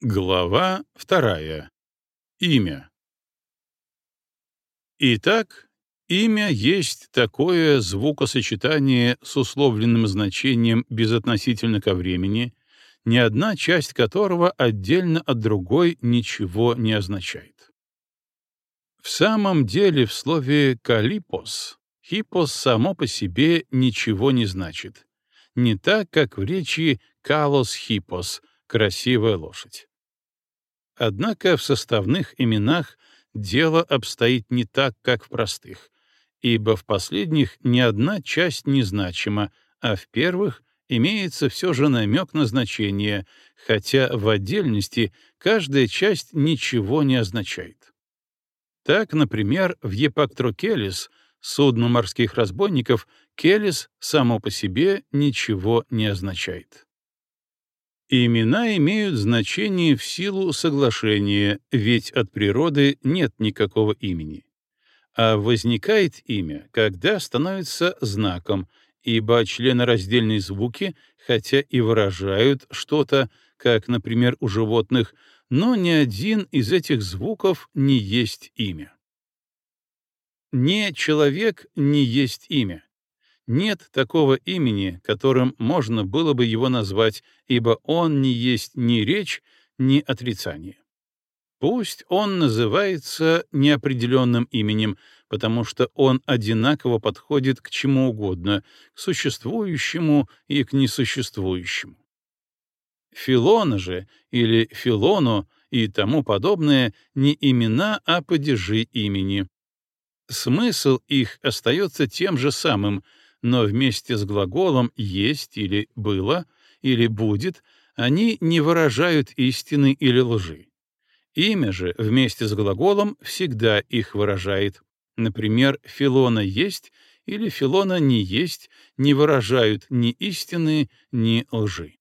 Глава вторая. Имя. Итак, имя есть такое звукосочетание с условленным значением безотносительно ко времени, ни одна часть которого отдельно от другой ничего не означает. В самом деле в слове «калипос» «хипос» само по себе ничего не значит, не так, как в речи «калос хипос» — красивая лошадь. Однако в составных именах дело обстоит не так, как в простых, ибо в последних ни одна часть не значима, а в первых имеется все же намек на значение, хотя в отдельности каждая часть ничего не означает. Так, например, в Епактрокелис, судно морских разбойников, келис само по себе ничего не означает. Имена имеют значение в силу соглашения, ведь от природы нет никакого имени. А возникает имя, когда становится знаком, ибо членораздельные звуки, хотя и выражают что-то, как, например, у животных, но ни один из этих звуков не есть имя. Не человек не есть имя. Нет такого имени, которым можно было бы его назвать, ибо он не есть ни речь, ни отрицание. Пусть он называется неопределенным именем, потому что он одинаково подходит к чему угодно, к существующему и к несуществующему. Филона же или Филону и тому подобное не имена, а падежи имени. Смысл их остается тем же самым — но вместе с глаголом «есть» или «было» или «будет» они не выражают истины или лжи. Имя же вместе с глаголом всегда их выражает. Например, «Филона есть» или «Филона не есть» не выражают ни истины, ни лжи.